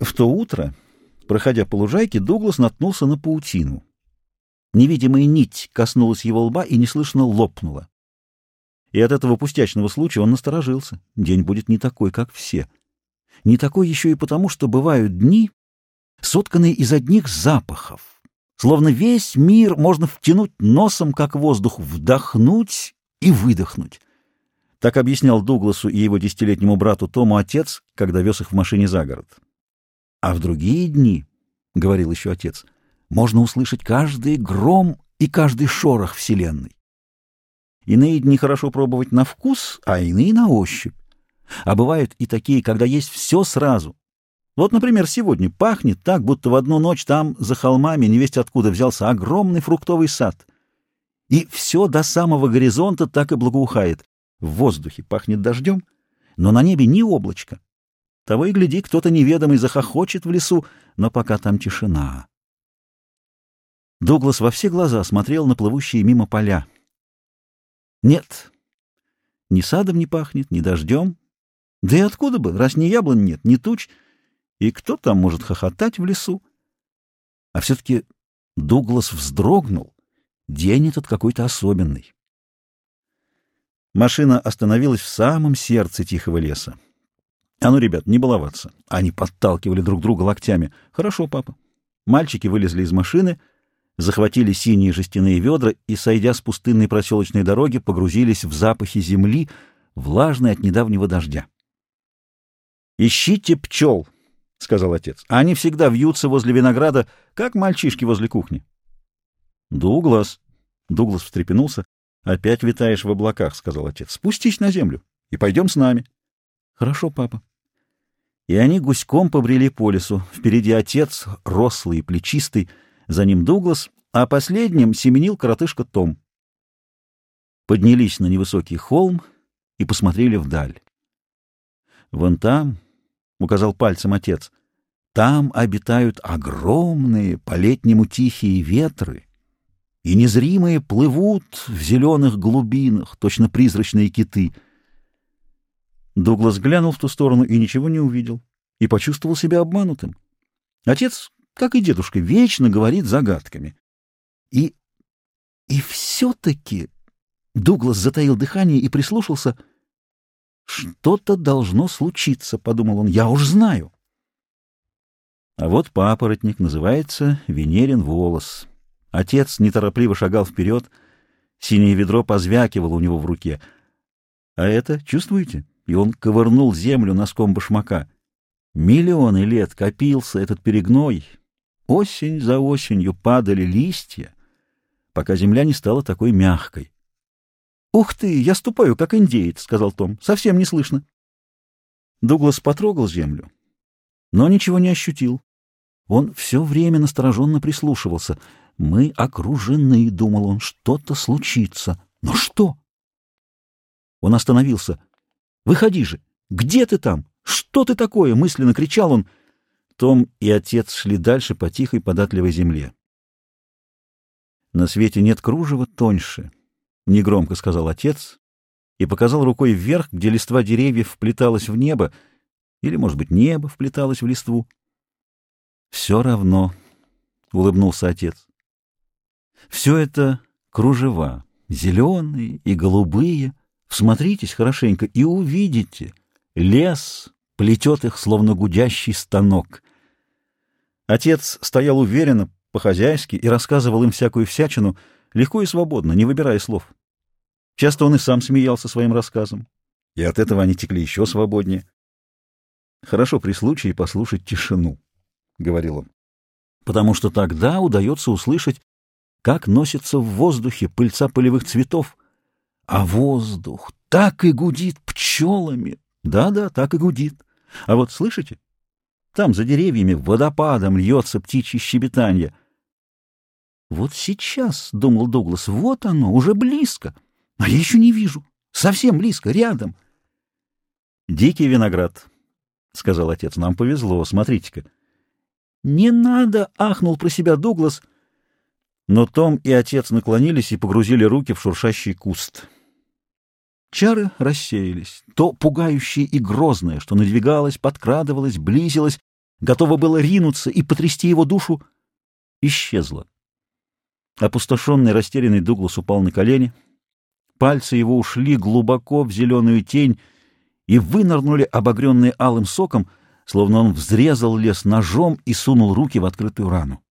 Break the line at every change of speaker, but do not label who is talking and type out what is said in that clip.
В то утро, проходя по лужайке, Дуглас наткнулся на паутину. Невидимая нить коснулась его лба и неслышно лопнула. И от этого пустячного случая он насторожился. День будет не такой, как все. Не такой еще и потому, что бывают дни, сотканные из одних запахов. Словно весь мир можно втянуть носом, как воздух, вдохнуть и выдохнуть. Так объяснял Дугласу и его десятилетнему брату Тому отец, когда вез их в машине за город. А в другие дни, — говорил еще отец, — можно услышать каждый гром и каждый шорох Вселенной. Иные дни хорошо пробовать на вкус, а иные на ощупь. А бывают и такие, когда есть все сразу. Вот, например, сегодня пахнет так, будто в одну ночь там, за холмами, невесть откуда взялся огромный фруктовый сад. И все до самого горизонта так и благоухает. В воздухе пахнет дождем, но на небе ни облачка. Того и гляди, кто-то неведомый захохочет в лесу, но пока там тишина. Дуглас во все глаза смотрел на плывущие мимо поля. Нет, ни садом не пахнет, ни дождем. Да и откуда бы, раз ни яблонь нет, ни туч, и кто там может хохотать в лесу? А все-таки Дуглас вздрогнул. День этот какой-то особенный. Машина остановилась в самом сердце тихого леса. А ну, ребят, не баловаться. Они подталкивали друг друга локтями. Хорошо, папа. Мальчики вылезли из машины, захватили синие жестяные ведра и, сойдя с пустынной проселочной дороги, погрузились в запахи земли, влажной от недавнего дождя. «Ищите пчел», — сказал отец. «Они всегда вьются возле винограда, как мальчишки возле кухни». «Дуглас», — Дуглас встрепенулся, — «опять витаешь в облаках», — сказал отец. «Спустись на землю и пойдем с нами». «Хорошо, папа». И они гуськом побрели по лесу. Впереди отец, рослый и плечистый, за ним Дуглас, а последним семенил коротышка Том. Поднялись на невысокий холм и посмотрели вдаль. «Вон там», — указал пальцем отец, — «там обитают огромные, по-летнему тихие ветры, и незримые плывут в зеленых глубинах, точно призрачные киты». Дуглас глянул в ту сторону и ничего не увидел, и почувствовал себя обманутым. Отец, как и дедушка, вечно говорит загадками. И... и все-таки... Дуглас затаил дыхание и прислушался. «Что-то должно случиться», — подумал он, — «я уж знаю». А вот папоротник называется Венерин волос. Отец неторопливо шагал вперед, синее ведро позвякивало у него в руке. А это, чувствуете? И он ковырнул землю носком башмака. Миллионы лет копился этот перегной. Осень за осенью падали листья, пока земля не стала такой мягкой. — Ух ты, я ступаю, как индеец, — сказал Том. — Совсем не слышно. Дуглас потрогал землю, но ничего не ощутил. Он все время настороженно прислушивался. «Мы окружены», — думал он, — «что-то случится». «Но что?» Он остановился. Выходи же! Где ты там? Что ты такое?» — мысленно кричал он. Том и отец шли дальше по тихой податливой земле. «На свете нет кружева тоньше», — негромко сказал отец и показал рукой вверх, где листва деревьев вплеталась в небо, или, может быть, небо вплеталось в листву. «Все равно», — улыбнулся отец. «Все это кружева, зеленые и голубые, Всмотритесь хорошенько и увидите. Лес плетет их, словно гудящий станок. Отец стоял уверенно, по-хозяйски, и рассказывал им всякую всячину, легко и свободно, не выбирая слов. Часто он и сам смеялся своим рассказом, и от этого они текли еще свободнее. «Хорошо при случае послушать тишину», — говорил он, «потому что тогда удается услышать, как носится в воздухе пыльца полевых цветов, а воздух так и гудит пчелами. Да-да, так и гудит. А вот слышите? Там за деревьями водопадом льется птичье щебетанье. Вот сейчас, — думал Дуглас, — вот оно, уже близко. А я еще не вижу. Совсем близко, рядом. Дикий виноград, — сказал отец, — нам повезло, смотрите-ка. Не надо, — ахнул про себя Дуглас. Но Том и отец наклонились и погрузили руки в шуршащий куст. Чары рассеялись. То пугающее и грозное, что надвигалось, подкрадывалось, близилось, готово было ринуться и потрясти его душу, исчезла. Опустошенный, растерянный Дуглас упал на колени. Пальцы его ушли глубоко в зеленую тень и вынырнули, обогренные алым соком, словно он взрезал лес ножом и сунул руки в открытую рану.